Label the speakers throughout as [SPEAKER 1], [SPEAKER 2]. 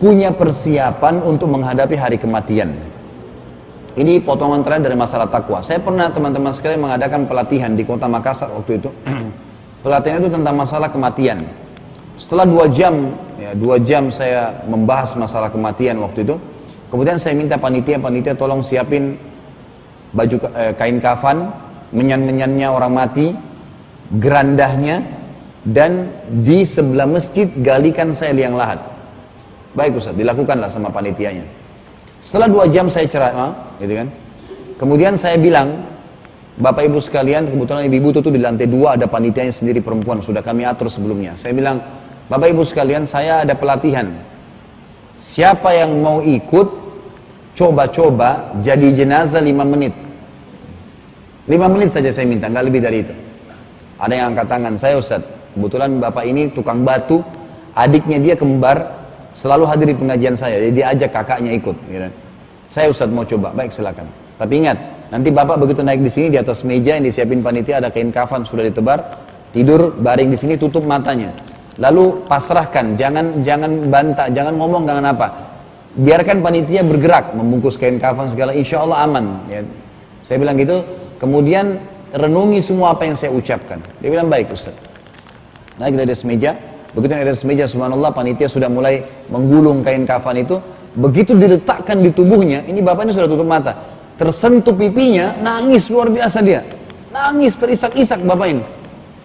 [SPEAKER 1] punya persiapan untuk menghadapi hari kematian. Ini potongan terakhir dari masalah takwa. Saya pernah teman-teman sekalian mengadakan pelatihan di kota Makassar waktu itu. pelatihan itu tentang masalah kematian. Setelah dua jam, ya, dua jam saya membahas masalah kematian waktu itu. Kemudian saya minta panitia-panitia tolong siapin baju eh, kain kafan, menyan-menyannya orang mati, gerandahnya, dan di sebelah masjid galikan saya liang lahat. Baik Ustaz, dilakukanlah sama panitianya. Setelah dua jam saya ceramah, gitu kan. Kemudian saya bilang, Bapak Ibu sekalian, kebetulan ibu-ibu itu di lantai dua ada panitianya sendiri perempuan, sudah kami atur sebelumnya. Saya bilang, Bapak Ibu sekalian, saya ada pelatihan. Siapa yang mau ikut, coba-coba jadi jenazah lima menit. Lima menit saja saya minta, nggak lebih dari itu. Ada yang angkat tangan, saya Ustaz, kebetulan Bapak ini tukang batu, adiknya dia kembar, selalu hadir di pengajian saya, jadi ajak kakaknya ikut. Gitu. Saya Ustadz mau coba, baik silakan. Tapi ingat, nanti bapak begitu naik di sini di atas meja yang disiapin panitia ada kain kafan sudah ditebar, tidur baring di sini tutup matanya. Lalu pasrahkan, jangan jangan bantah, jangan ngomong, jangan apa. Biarkan panitia bergerak, membungkus kain kafan segala, insya Allah aman. Ya. Saya bilang gitu, kemudian renungi semua apa yang saya ucapkan. Dia bilang baik Ustaz. Naik dari atas meja, Begitu di atas meja subhanallah panitia sudah mulai menggulung kain kafan itu. Begitu diletakkan di tubuhnya, ini bapaknya sudah tutup mata. Tersentuh pipinya, nangis luar biasa dia. Nangis terisak-isak bapak ini.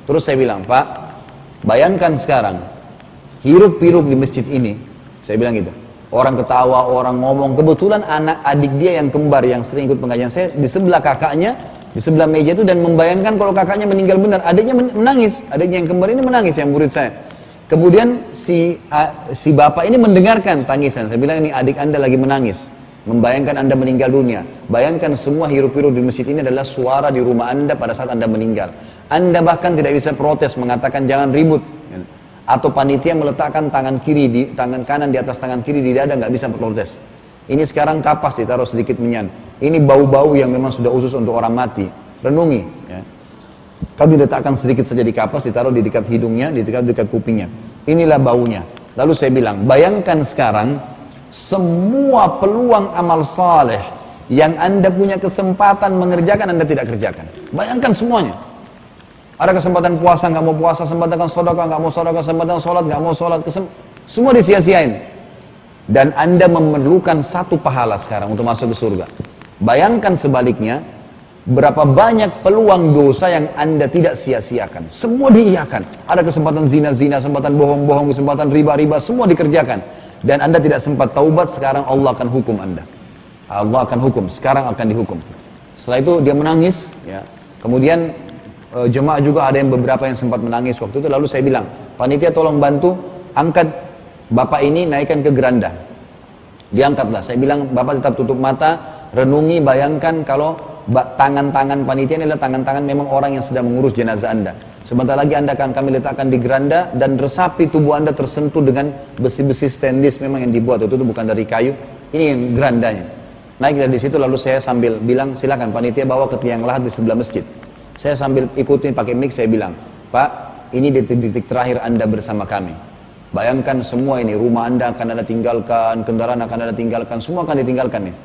[SPEAKER 1] Terus saya bilang, Pak, bayangkan sekarang, hirup-hirup di masjid ini. Saya bilang gitu. Orang ketawa, orang ngomong. Kebetulan anak adik dia yang kembar yang sering ikut pengajian saya di sebelah kakaknya di sebelah meja itu dan membayangkan kalau kakaknya meninggal benar, adiknya menangis, adiknya yang kembar ini menangis yang murid saya. Kemudian si uh, si bapak ini mendengarkan tangisan. Saya bilang ini adik anda lagi menangis. Membayangkan anda meninggal dunia. Bayangkan semua hirup-hirup di masjid ini adalah suara di rumah anda pada saat anda meninggal. Anda bahkan tidak bisa protes mengatakan jangan ribut. Atau panitia meletakkan tangan kiri di tangan kanan di atas tangan kiri di dada nggak bisa protes. Ini sekarang kapas ditaruh sedikit menyan. Ini bau-bau yang memang sudah usus untuk orang mati. Renungi. Kami letakkan sedikit saja di kapas, ditaruh di dekat hidungnya, di dekat dekat kupingnya. Inilah baunya. Lalu saya bilang, bayangkan sekarang semua peluang amal saleh yang anda punya kesempatan mengerjakan anda tidak kerjakan. Bayangkan semuanya. Ada kesempatan puasa nggak mau puasa, kesempatan sodaka nggak mau sodaka, kesempatan sholat nggak mau sholat, kesem semua disia-siain. Dan anda memerlukan satu pahala sekarang untuk masuk ke surga. Bayangkan sebaliknya, Berapa banyak peluang dosa yang anda tidak sia-siakan. Semua diiyakan. Ada kesempatan zina-zina, kesempatan bohong-bohong, kesempatan riba-riba, semua dikerjakan. Dan anda tidak sempat taubat, sekarang Allah akan hukum anda. Allah akan hukum, sekarang akan dihukum. Setelah itu dia menangis. ya. Kemudian e, jemaah juga ada yang beberapa yang sempat menangis waktu itu. Lalu saya bilang, panitia tolong bantu, angkat bapak ini naikkan ke geranda. Diangkatlah. Saya bilang, bapak tetap tutup mata, renungi, bayangkan kalau tangan-tangan panitia adalah tangan-tangan memang orang yang sedang mengurus jenazah Anda. Sebentar lagi Anda akan kami letakkan di geranda dan resapi tubuh Anda tersentuh dengan besi-besi stainless memang yang dibuat itu, itu bukan dari kayu. Ini yang gerandanya. Naik dari situ lalu saya sambil bilang silakan panitia bawa ke tiang lahat di sebelah masjid. Saya sambil ikutin pakai mic saya bilang, Pak ini detik-detik terakhir Anda bersama kami. Bayangkan semua ini, rumah Anda akan Anda tinggalkan, kendaraan akan Anda tinggalkan, semua akan ditinggalkan nih.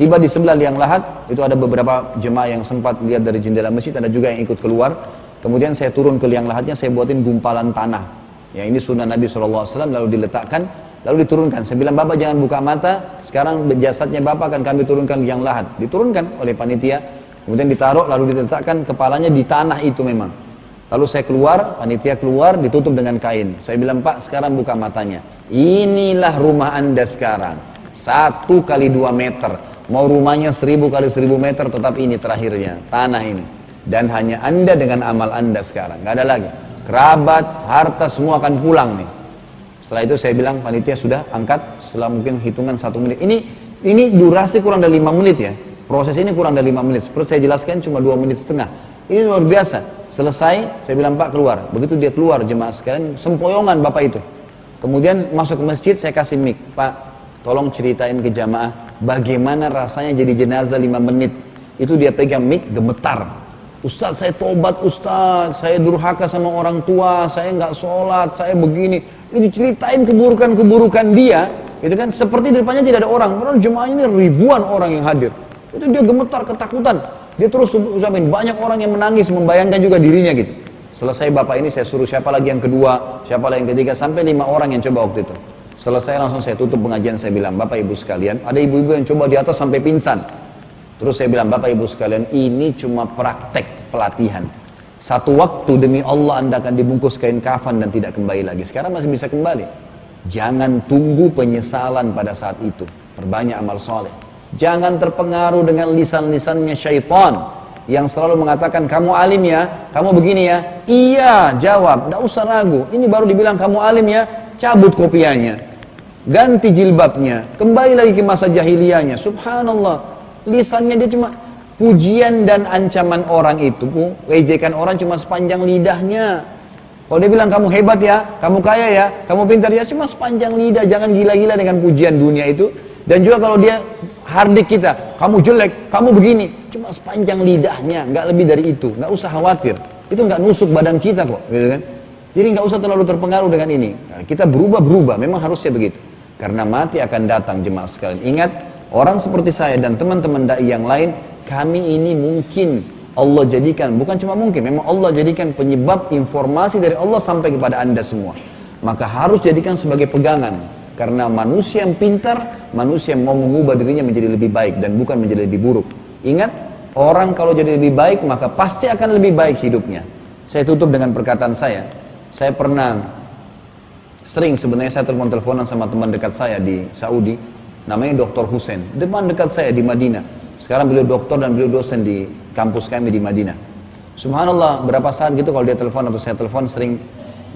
[SPEAKER 1] Tiba di sebelah liang lahat, itu ada beberapa jemaah yang sempat lihat dari jendela masjid, ada juga yang ikut keluar. Kemudian saya turun ke liang lahatnya, saya buatin gumpalan tanah. Ya ini sunnah Nabi SAW, lalu diletakkan, lalu diturunkan. Saya bilang, Bapak jangan buka mata, sekarang jasadnya Bapak akan kami turunkan liang lahat. Diturunkan oleh panitia, kemudian ditaruh, lalu diletakkan kepalanya di tanah itu memang. Lalu saya keluar, panitia keluar, ditutup dengan kain. Saya bilang, Pak sekarang buka matanya. Inilah rumah anda sekarang. Satu kali dua meter Mau rumahnya seribu kali seribu meter tetap ini terakhirnya, tanah ini. Dan hanya anda dengan amal anda sekarang, nggak ada lagi. Kerabat, harta semua akan pulang nih. Setelah itu saya bilang panitia sudah angkat setelah mungkin hitungan satu menit. Ini ini durasi kurang dari lima menit ya. Proses ini kurang dari lima menit. Seperti saya jelaskan cuma dua menit setengah. Ini luar biasa. Selesai, saya bilang Pak keluar. Begitu dia keluar jemaah sekalian, sempoyongan Bapak itu. Kemudian masuk ke masjid, saya kasih mic. Pak, tolong ceritain ke jamaah bagaimana rasanya jadi jenazah lima menit. Itu dia pegang mic gemetar. Ustaz saya tobat Ustaz, saya durhaka sama orang tua, saya nggak sholat, saya begini. Ini ceritain keburukan-keburukan dia Gitu kan? Seperti di depannya tidak ada orang. Padahal jemaah ini ribuan orang yang hadir. Itu dia gemetar, ketakutan. Dia terus ucapin, banyak orang yang menangis, membayangkan juga dirinya gitu. Selesai bapak ini saya suruh siapa lagi yang kedua, siapa lagi yang ketiga, sampai lima orang yang coba waktu itu. Selesai langsung saya tutup pengajian, saya bilang, bapak ibu sekalian, ada ibu-ibu yang coba di atas sampai pingsan. Terus saya bilang, bapak ibu sekalian, ini cuma praktek pelatihan. Satu waktu demi Allah anda akan dibungkus kain kafan dan tidak kembali lagi. Sekarang masih bisa kembali. Jangan tunggu penyesalan pada saat itu. Perbanyak amal soleh. Jangan terpengaruh dengan lisan-lisannya syaitan yang selalu mengatakan kamu alim ya, kamu begini ya. Iya, jawab, tidak usah ragu. Ini baru dibilang kamu alim ya, cabut kopiannya. Ganti jilbabnya, kembali lagi ke masa jahiliyahnya. Subhanallah, lisannya dia cuma pujian dan ancaman orang itu, ejekan orang cuma sepanjang lidahnya. Kalau dia bilang kamu hebat ya, kamu kaya ya, kamu pintar ya, cuma sepanjang lidah, jangan gila-gila dengan pujian dunia itu. Dan juga kalau dia hardik kita, kamu jelek, kamu begini, cuma sepanjang lidahnya, nggak lebih dari itu, nggak usah khawatir. Itu nggak nusuk badan kita kok, gitu kan? Jadi nggak usah terlalu terpengaruh dengan ini. Nah, kita berubah-berubah, memang harusnya begitu. Karena mati akan datang jemaah sekalian. Ingat, orang seperti saya dan teman-teman dai yang lain, kami ini mungkin Allah jadikan, bukan cuma mungkin, memang Allah jadikan penyebab informasi dari Allah sampai kepada anda semua. Maka harus jadikan sebagai pegangan. Karena manusia yang pintar, manusia yang mau mengubah dirinya menjadi lebih baik dan bukan menjadi lebih buruk. Ingat, orang kalau jadi lebih baik maka pasti akan lebih baik hidupnya. Saya tutup dengan perkataan saya. Saya pernah sering sebenarnya saya telepon-teleponan sama teman dekat saya di Saudi, namanya Dr. Hussein. Teman dekat saya di Madinah. Sekarang beliau dokter dan beliau dosen di kampus kami di Madinah. Subhanallah, berapa saat gitu kalau dia telepon atau saya telepon sering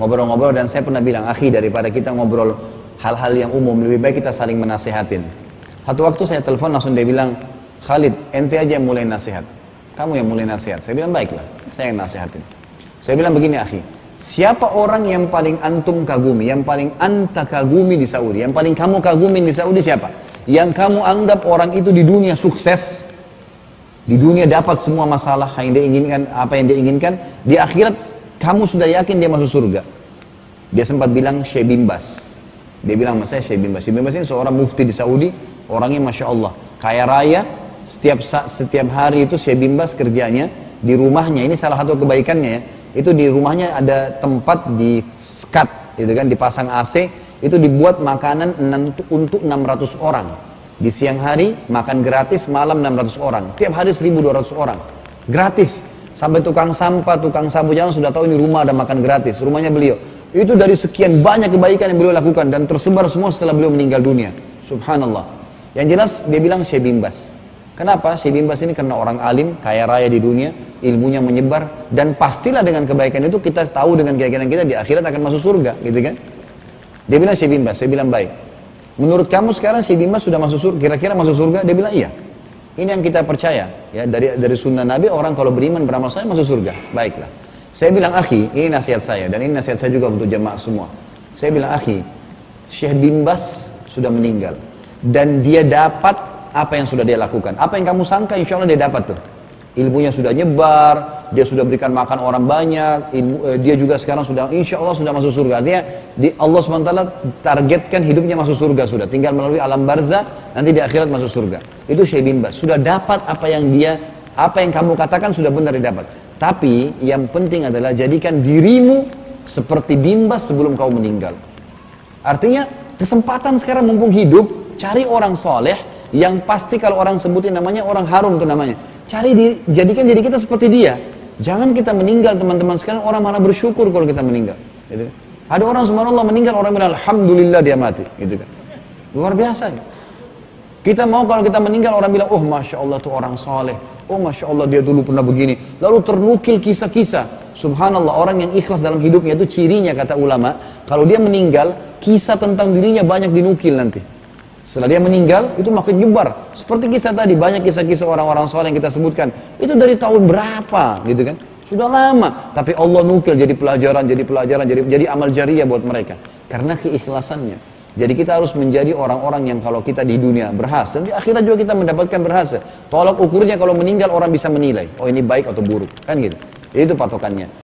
[SPEAKER 1] ngobrol-ngobrol dan saya pernah bilang, akhi daripada kita ngobrol hal-hal yang umum, lebih baik kita saling menasehatin. Satu waktu saya telepon langsung dia bilang, Khalid, ente aja yang mulai nasihat. Kamu yang mulai nasihat. Saya bilang, baiklah, saya yang nasihatin. Saya bilang begini, akhi, siapa orang yang paling antum kagumi, yang paling anta kagumi di Saudi, yang paling kamu kagumi di Saudi siapa? Yang kamu anggap orang itu di dunia sukses, di dunia dapat semua masalah yang dia inginkan, apa yang dia inginkan, di akhirat kamu sudah yakin dia masuk surga. Dia sempat bilang Syekh Bimbas. Dia bilang sama saya Syekh Bimbas. Syekh Bimbas ini seorang mufti di Saudi, orangnya Masya Allah. Kaya raya, setiap setiap hari itu Syekh Bimbas kerjanya di rumahnya, ini salah satu kebaikannya ya, itu di rumahnya ada tempat di skat, gitu kan, dipasang AC, itu dibuat makanan untuk 600 orang. Di siang hari makan gratis, malam 600 orang. Tiap hari 1200 orang. Gratis. Sampai tukang sampah, tukang sabu jalan sudah tahu ini rumah ada makan gratis. Rumahnya beliau. Itu dari sekian banyak kebaikan yang beliau lakukan dan tersebar semua setelah beliau meninggal dunia. Subhanallah. Yang jelas dia bilang Syekh Bimbas. Kenapa? Syekh Bimbas ini karena orang alim, kaya raya di dunia, ilmunya menyebar dan pastilah dengan kebaikan itu kita tahu dengan keyakinan kita di akhirat akan masuk surga, gitu kan? Dia bilang Syekh Bimbas, saya bilang baik. Menurut kamu sekarang Syekh Bimbas sudah masuk surga, kira-kira masuk surga? Dia bilang iya. Ini yang kita percaya, ya dari dari sunnah Nabi orang kalau beriman beramal saya masuk surga. Baiklah. Saya bilang akhi, ini nasihat saya dan ini nasihat saya juga untuk jemaah semua. Saya bilang akhi, Syekh Bimbas sudah meninggal dan dia dapat apa yang sudah dia lakukan. Apa yang kamu sangka insya Allah dia dapat tuh ilmunya sudah nyebar, dia sudah berikan makan orang banyak, ilmu, eh, dia juga sekarang sudah insya Allah sudah masuk surga. Artinya di Allah SWT targetkan hidupnya masuk surga sudah, tinggal melalui alam barzah, nanti di akhirat masuk surga. Itu Syekh Bimbas, sudah dapat apa yang dia, apa yang kamu katakan sudah benar didapat. Tapi yang penting adalah jadikan dirimu seperti Bimbas sebelum kau meninggal. Artinya kesempatan sekarang mumpung hidup, cari orang soleh yang pasti kalau orang sebutin namanya orang harum tuh namanya Cari diri, jadikan jadi kita seperti dia. Jangan kita meninggal teman-teman sekarang orang mana bersyukur kalau kita meninggal. Gitu. Ada orang subhanallah meninggal orang bilang alhamdulillah dia mati, gitu kan. Luar biasa. Ya. Kita mau kalau kita meninggal orang bilang oh masya Allah tuh orang soleh, oh masya Allah dia dulu pernah begini. Lalu ternukil kisah-kisah. Subhanallah orang yang ikhlas dalam hidupnya itu cirinya kata ulama. Kalau dia meninggal kisah tentang dirinya banyak dinukil nanti. Setelah dia meninggal, itu makin nyebar. Seperti kisah tadi, banyak kisah-kisah orang-orang soleh yang kita sebutkan. Itu dari tahun berapa, gitu kan? Sudah lama. Tapi Allah nukil jadi pelajaran, jadi pelajaran, jadi jadi amal jariah buat mereka. Karena keikhlasannya. Jadi kita harus menjadi orang-orang yang kalau kita di dunia berhasil, di akhirat juga kita mendapatkan berhasil. Tolak ukurnya kalau meninggal orang bisa menilai, oh ini baik atau buruk, kan gitu. Itu patokannya.